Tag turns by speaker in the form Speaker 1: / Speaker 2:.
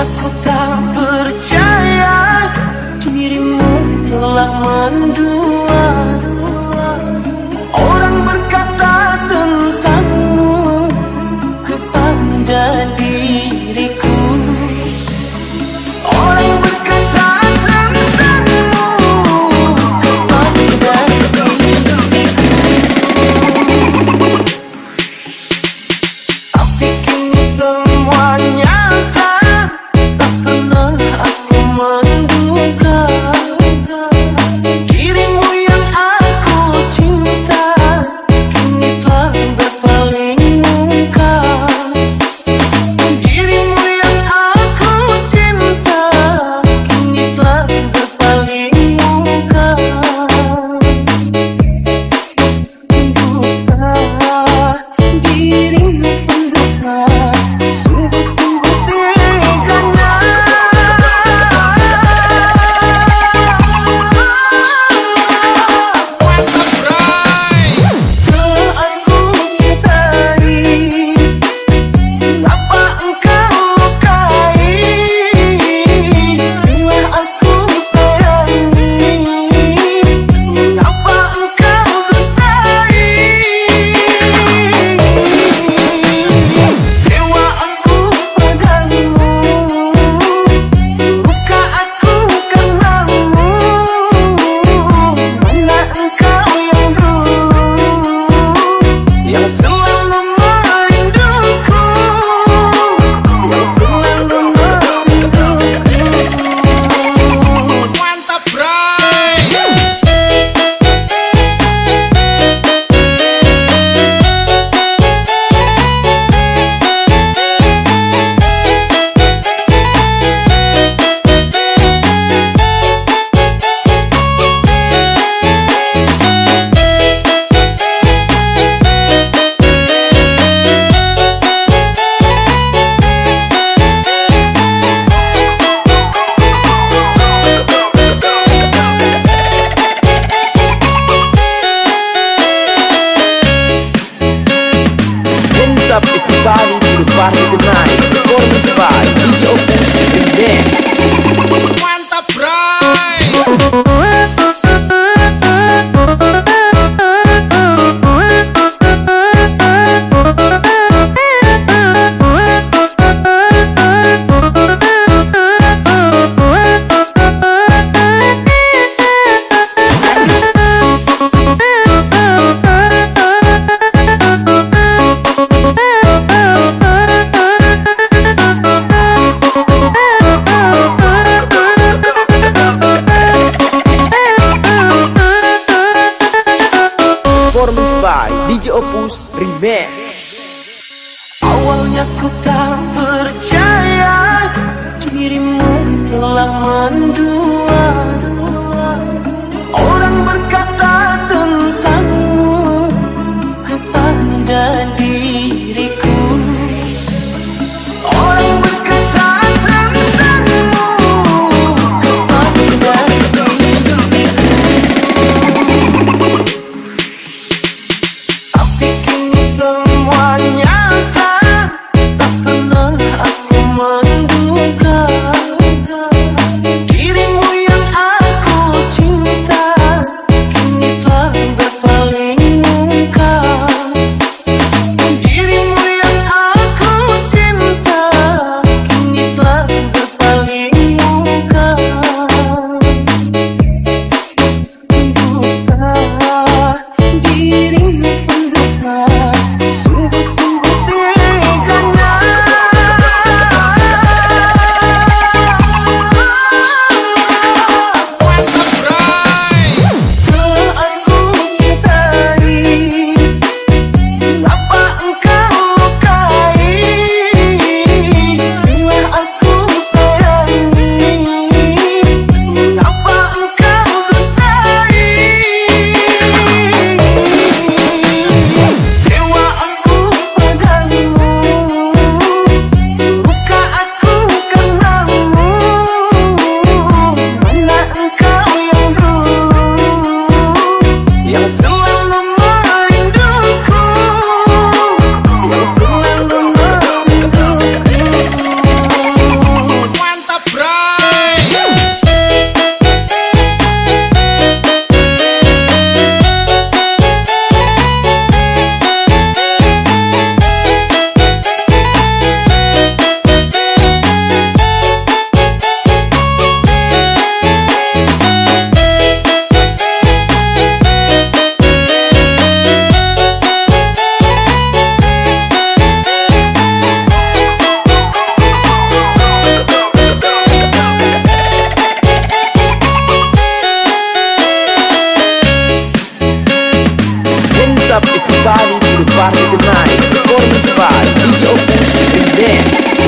Speaker 1: aku
Speaker 2: tahu body to the party tonight. Performance by DJ offensive, and Mix
Speaker 1: Awalnya ku tak percaya Dirimu telah mendua. Orang berkata up, it's party to the party tonight. Performance
Speaker 2: by DJ Apus and Dance.